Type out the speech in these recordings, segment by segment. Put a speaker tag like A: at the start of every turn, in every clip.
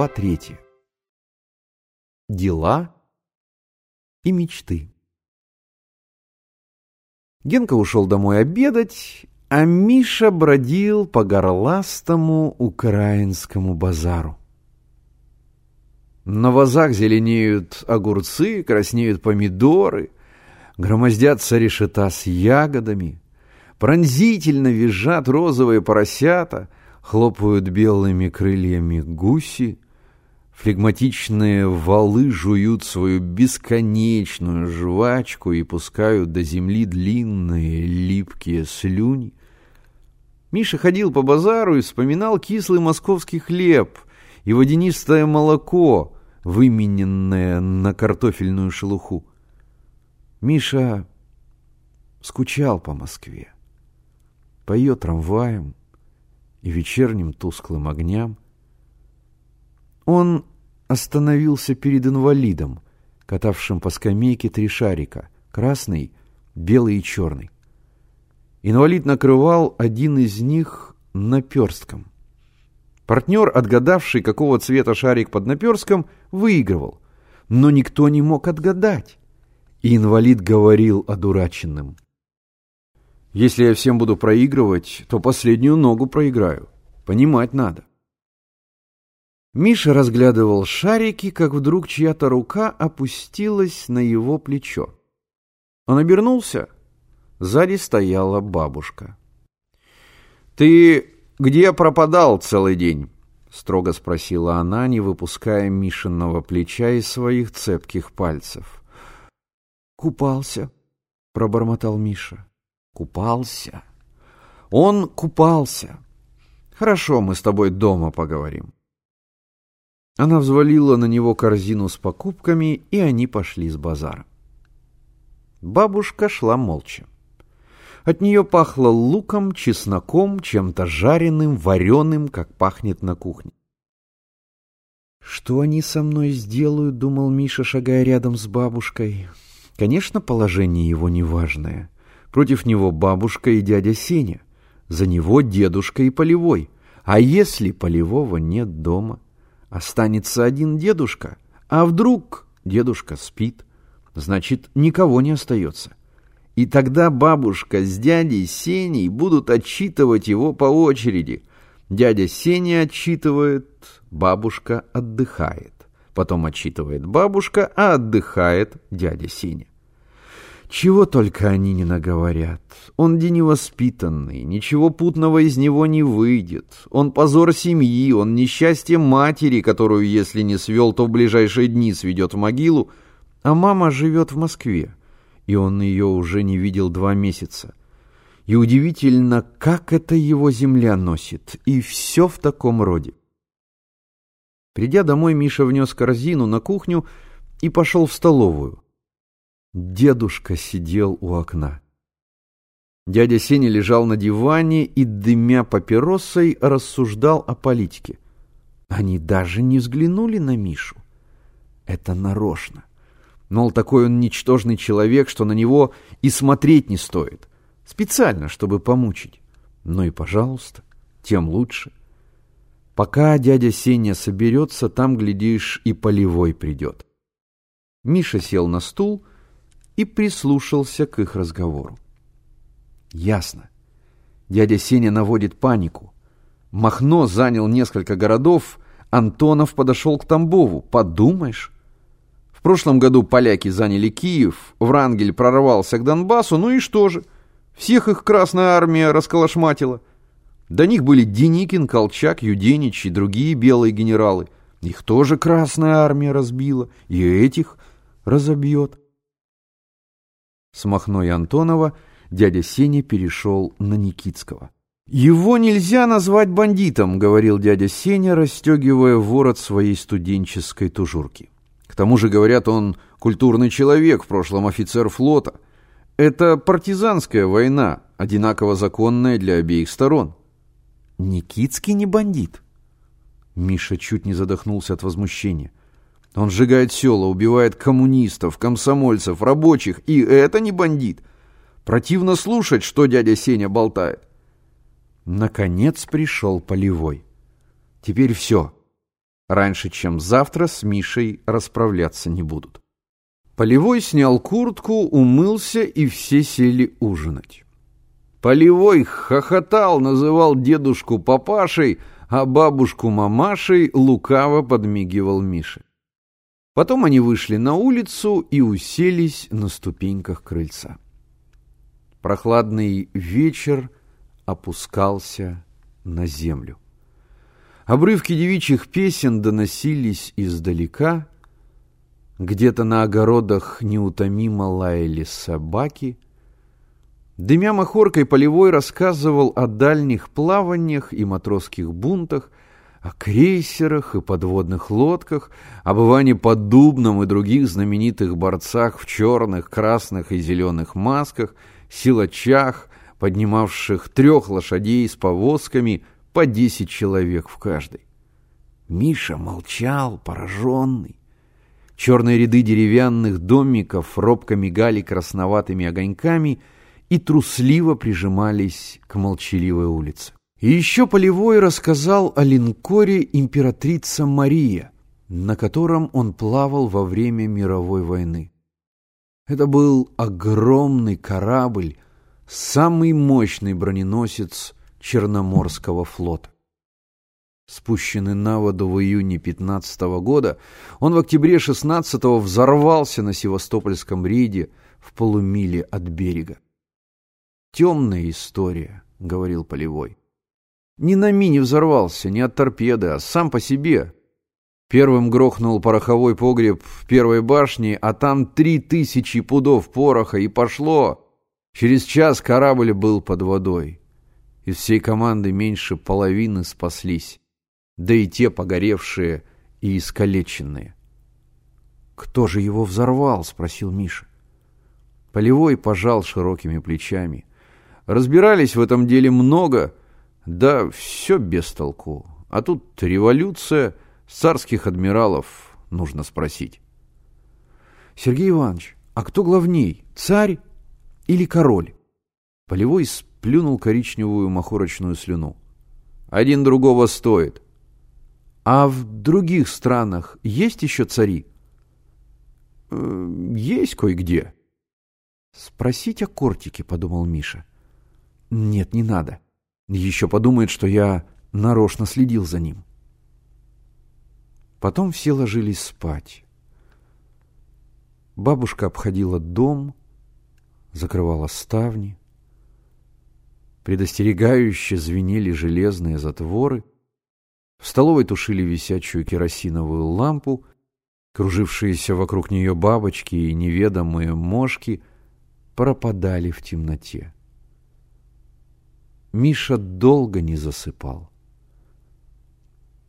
A: Глава третья. Дела и мечты. Генка ушел домой обедать, а Миша бродил по горластому украинскому базару. На вазах зеленеют огурцы, краснеют помидоры, громоздятся решета с ягодами, пронзительно визжат розовые поросята, хлопают белыми крыльями гуси, флегматичные валы жуют свою бесконечную жвачку и пускают до земли длинные липкие слюни. Миша ходил по базару и вспоминал кислый московский хлеб и водянистое молоко, вымененное на картофельную шелуху. Миша скучал по Москве, по ее трамваям и вечерним тусклым огням. Он остановился перед инвалидом, катавшим по скамейке три шарика — красный, белый и черный. Инвалид накрывал один из них наперстком. Партнер, отгадавший, какого цвета шарик под наперстком, выигрывал. Но никто не мог отгадать. И инвалид говорил одураченным. «Если я всем буду проигрывать, то последнюю ногу проиграю. Понимать надо». Миша разглядывал шарики, как вдруг чья-то рука опустилась на его плечо. Он обернулся. Сзади стояла бабушка. «Ты где пропадал целый день?» — строго спросила она, не выпуская Мишиного плеча из своих цепких пальцев. «Купался», — пробормотал Миша. «Купался». «Он купался. Хорошо, мы с тобой дома поговорим». Она взвалила на него корзину с покупками, и они пошли с базара. Бабушка шла молча. От нее пахло луком, чесноком, чем-то жареным, вареным, как пахнет на кухне. «Что они со мной сделают?» — думал Миша, шагая рядом с бабушкой. Конечно, положение его неважное. Против него бабушка и дядя Сеня. За него дедушка и Полевой. А если Полевого нет дома? Останется один дедушка. А вдруг дедушка спит? Значит, никого не остается. И тогда бабушка с дядей Сеней будут отчитывать его по очереди. Дядя Сеня отчитывает, бабушка отдыхает. Потом отчитывает бабушка, а отдыхает дядя Сеня. Чего только они не наговорят. Он невоспитанный, ничего путного из него не выйдет. Он позор семьи, он несчастье матери, которую, если не свел, то в ближайшие дни сведет в могилу, а мама живет в Москве и он ее уже не видел два месяца. И удивительно, как это его земля носит, и все в таком роде. Придя домой, Миша внес корзину на кухню и пошел в столовую. Дедушка сидел у окна. Дядя Сеня лежал на диване и, дымя папиросой, рассуждал о политике. Они даже не взглянули на Мишу. Это нарочно. Мол, такой он ничтожный человек, что на него и смотреть не стоит. Специально, чтобы помучить. Ну и пожалуйста, тем лучше. Пока дядя Сеня соберется, там, глядишь, и полевой придет. Миша сел на стул и прислушался к их разговору. Ясно. Дядя Сеня наводит панику. Махно занял несколько городов, Антонов подошел к Тамбову. Подумаешь, в прошлом году поляки заняли Киев, Врангель прорвался к Донбассу, ну и что же? Всех их Красная Армия расколошматила. До них были Деникин, Колчак, Юденич и другие белые генералы. Их тоже Красная Армия разбила, и этих разобьет. С Махной Антонова дядя Сеня перешел на Никитского. «Его нельзя назвать бандитом», — говорил дядя Сеня, расстегивая ворот своей студенческой тужурки. К тому же, говорят, он культурный человек, в прошлом офицер флота. Это партизанская война, одинаково законная для обеих сторон. Никитский не бандит. Миша чуть не задохнулся от возмущения. Он сжигает села, убивает коммунистов, комсомольцев, рабочих, и это не бандит. Противно слушать, что дядя Сеня болтает. Наконец пришел Полевой. Теперь все. Раньше, чем завтра, с Мишей расправляться не будут. Полевой снял куртку, умылся, и все сели ужинать. Полевой хохотал, называл дедушку папашей, а бабушку мамашей лукаво подмигивал Мише. Потом они вышли на улицу и уселись на ступеньках крыльца. Прохладный вечер опускался на землю. Обрывки девичьих песен доносились издалека. Где-то на огородах неутомимо лаяли собаки. Дымя махоркой полевой рассказывал о дальних плаваниях и матросских бунтах, о крейсерах и подводных лодках, об Иване Поддубном и других знаменитых борцах в черных, красных и зеленых масках, силачах, поднимавших трех лошадей с повозками – по десять человек в каждой. Миша молчал, пораженный. Черные ряды деревянных домиков робко мигали красноватыми огоньками и трусливо прижимались к молчаливой улице. И еще Полевой рассказал о линкоре императрица Мария, на котором он плавал во время мировой войны. Это был огромный корабль, самый мощный броненосец Черноморского флота. Спущенный на воду в июне 15 года, он в октябре 16 взорвался на Севастопольском рейде в полумиле от берега. «Темная история», — говорил Полевой. «Не на мине взорвался, не от торпеды, а сам по себе. Первым грохнул пороховой погреб в первой башне, а там три тысячи пудов пороха, и пошло. Через час корабль был под водой. Из всей команды меньше половины спаслись, да и те погоревшие и искалеченные. «Кто же его взорвал?» — спросил Миша. Полевой пожал широкими плечами. Разбирались в этом деле много, да все без толку. А тут революция, царских адмиралов нужно спросить. Сергей Иванович, а кто главней, царь или король? Полевой плюнул коричневую махорочную слюну. «Один другого стоит». «А в других странах есть еще цари?» «Э, «Есть кое-где». «Спросить о Кортике», — подумал Миша. «Нет, не надо. Еще подумает, что я нарочно следил за ним». Потом все ложились спать. Бабушка обходила дом, закрывала ставни. Предостерегающе звенели железные затворы. В столовой тушили висячую керосиновую лампу. Кружившиеся вокруг нее бабочки и неведомые мошки пропадали в темноте. Миша долго не засыпал.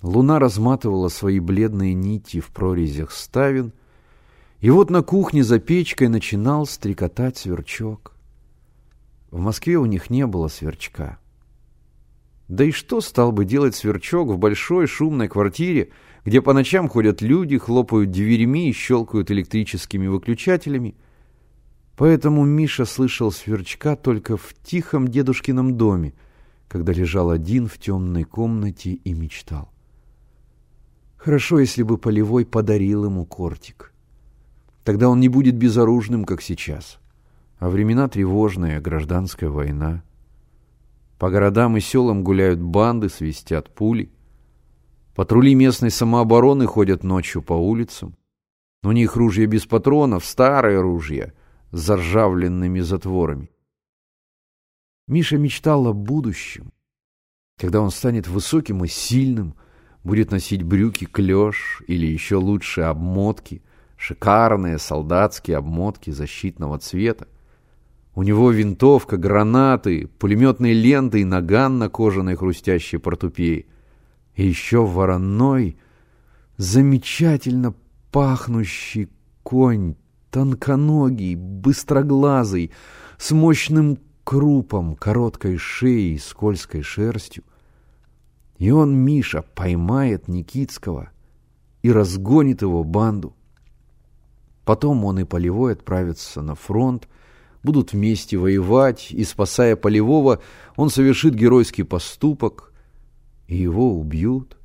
A: Луна разматывала свои бледные нити в прорезях ставен, и вот на кухне за печкой начинал стрекотать сверчок. В Москве у них не было сверчка. Да и что стал бы делать сверчок в большой шумной квартире, где по ночам ходят люди, хлопают дверьми и щелкают электрическими выключателями? Поэтому Миша слышал сверчка только в тихом дедушкином доме, когда лежал один в темной комнате и мечтал. Хорошо, если бы Полевой подарил ему кортик. Тогда он не будет безоружным, как сейчас. — а времена тревожные, гражданская война. По городам и селам гуляют банды, свистят пули. Патрули местной самообороны ходят ночью по улицам. У них ружья без патронов, старые ружья, заржавленными затворами. Миша мечтал о будущем, когда он станет высоким и сильным, будет носить брюки клеш или еще лучше обмотки, шикарные солдатские обмотки защитного цвета. У него винтовка, гранаты, пулеметные ленты и наган на кожаной хрустящей портупее. И еще вороной, замечательно пахнущий конь, тонконогий, быстроглазый, с мощным крупом, короткой шеей, скользкой шерстью. И он, Миша, поймает Никитского и разгонит его банду. Потом он и Полевой отправится на фронт, будут вместе воевать, и, спасая Полевого, он совершит геройский поступок, и его убьют.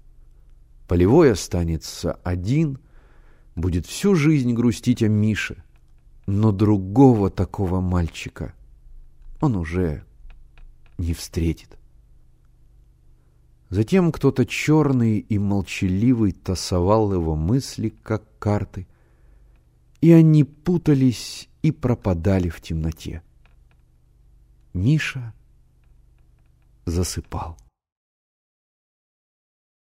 A: Полевой останется один, будет всю жизнь грустить о Мише, но другого такого мальчика он уже не встретит. Затем кто-то черный и молчаливый тасовал его мысли, как карты, и они путались и пропадали в темноте. Миша засыпал.